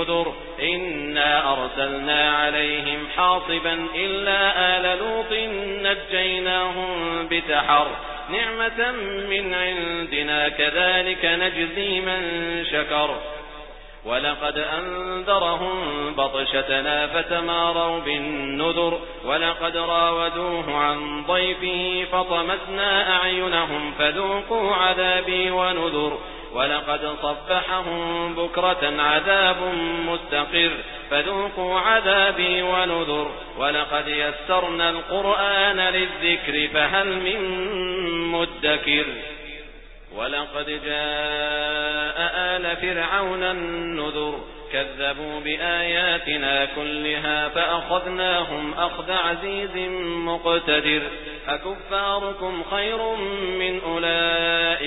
بالنذر إنا أرسلنا عليهم حاصبا إلا آل لوط نجيناهم بتحر نعمة من عندنا كذلك نجزي من شكر. ولقد أنذرهم بطشتنا فتماروا بالنذر ولقد راودوه عن ضيفه فطمسنا أعينهم فذوقوا عذابي ونذر. ولقد صبحهم بكرة عذاب مستقر فذوقوا عذابي ونذر ولقد يسرنا القرآن للذكر فهل من مدكر؟ ولقد جاء آل فرعون النذر كذبوا بآياتنا كلها فأخذناهم أخذ عزيز مقتدر أكفاركم خير من